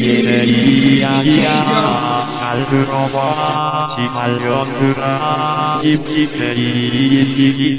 예이야이야 잘 들어봐. 지발년들아. 김치페리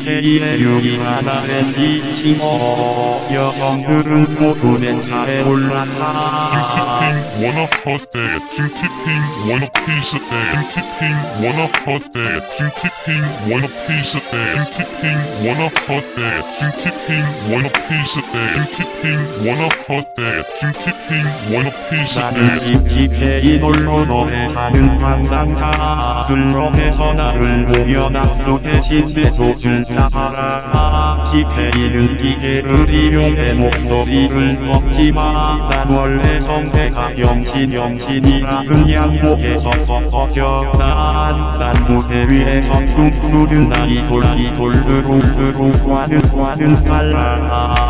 유리하나 랜디 칭어 여성들은 모두 맨차에 올라타 팅티핑 원어 컷대 팅티핑 원어 피스 대 팅티핑 원어 컷대 팅티핑 원어 피스 대 팅티핑 원어 컷대 팅티핑 원어 피스 대 팅티핑 원어 컷대 팅티핑 원어 피스 나는 대 김치페이 놀러 노래 하는 관광차 둘러해서 나를 보며 낙수 대신 소줄 잡아라. 키페이는 기계를 이용해 목소리를 꺾지마. 난 원래 성대가 영신 영신이라 그냥 목에서 꺾어져 난, 난 무대 위에서 춤추는 아이돌 아이돌 으로 으로 과는 과는 달라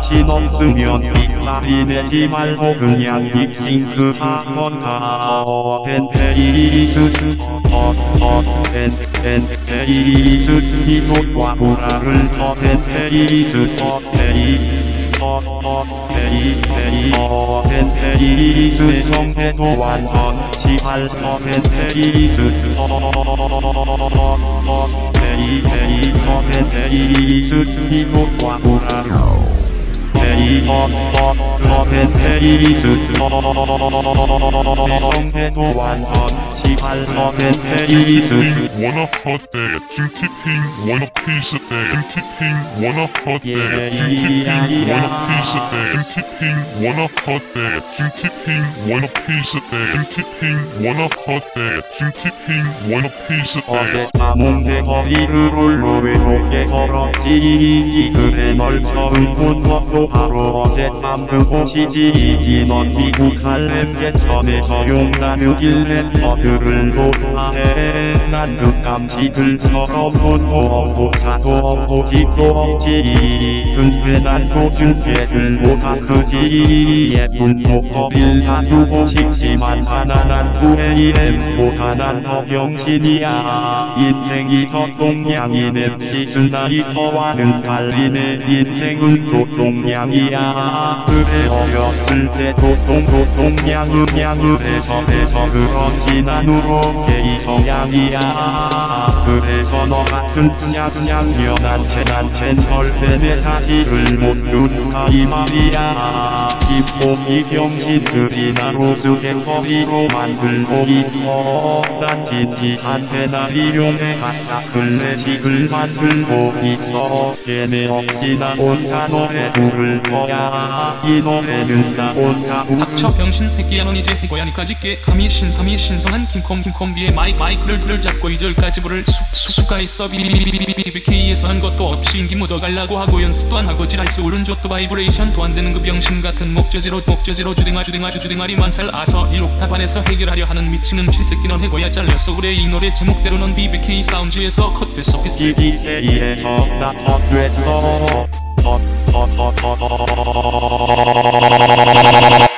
자신 없으면 빅사리 내지 말고 그냥 빅싱크 한번 가 벤페리스 어어벤벤 페리스 이곳과 보라를 더 벤페리스 어페리 어어페리 페리 어벤페리스의 성대도 완전 시발 어벤페리스 어어페리 페리 어벤페리스 이곳과 보라를 페리 어어 어벤 페리스 성대도 완전 시발 어벤 페리스 원어 컷대 팅티핑 원어 피스 대 팅티핑 원어 컷대 팅티핑 원어 피스 대 팅티핑 원어 컷대 팅티핑 원어 피스 대 팅티핑 원어 컷대 팅티핑 원어 피스 대 어젯밤 내 거리를 홀로 외롭게 걸었지. 그래 널 처음 본 것도 바로 어젯밤 그곳이지. 넌 미국 할렘 개천에 서 용나는 래퍼들을 좋아해. 난 극감시들처럼 돈도 없고 차도 없고 집도 없지. 근데 난 조준 개들보다 크지. 예쁜 목걸이를 사주고 싶지만 가난한 후회이엠보다 난더 병신이야. 인생이 겉동양이 냅시 스나 이퍼와는 달리네 인생은 도동양이야 그래 어렸을 때 도동 도동양은 양을해서 해서 그런지 난 우롭게 이성양이야 그래서 너 같은 그냥 그냥 년한테 난텐 절대 내 자질을 못 주주가 이 말이야 입속이 병신들이 나로 스개거리로 만들고 있어 난 진티한테 날 이용해 가짜 클래식을 만들고 있어 걔네 없이 나 혼자 노래 부를 거야. 이 노래는 나 혼자 부를 닥쳐 병신 새끼야 넌 이제 고양이까지 꽤 감히 신섬이 신성한 킹콩 킹콩비의 마이 마이크를 를 잡고 이절까지 부를 수, 수, 수가 있어. BBBBBBK에서 한 것도 없이 인기 묻어가려고 하고 연습도 안 하고 지랄스 오른 조또 바이브레이션 도 안 되는 그 병신 같은 목재지로 목재지로 주댕아 주댕아 주댕아리 만살 아서 일옥탑안에서 해결하려 하는 미치는 쥐새끼 넌 해고야 잘렸어 그래 이 노래 제목대로 넌 BBK 사운드에서 컷됐어 피스 CDK에서 나 헛됐어 헛헛헛헛헛